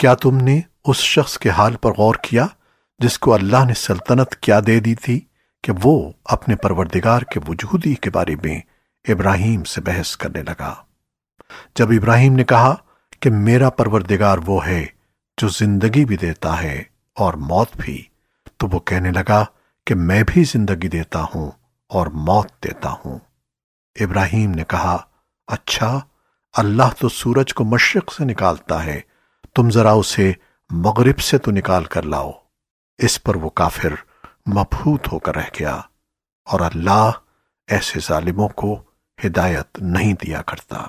کیا تم نے اس شخص کے حال پر غور کیا جس کو اللہ نے سلطنت کیا دے دی تھی کہ وہ اپنے پروردگار کے وجودی کے بارے میں ابراہیم سے بحث کرنے لگا؟ جب ابراہیم نے کہا کہ میرا پروردگار وہ ہے جو زندگی بھی دیتا ہے اور موت بھی، تو وہ کہنے لگا کہ میں بھی زندگی دیتا ہوں اور موت دیتا ہوں۔ ابراہیم نے کہا اچھا اللہ تو سورج کو مشرق سے نکالتا ہے تم ذرا اسے مغرب سے تو نکال کر لاؤ۔ اس پر وہ کافر مبہوت ہو کر رہ گیا اور اللہ ایسے ظالموں کو ہدایت نہیں دیا کرتا۔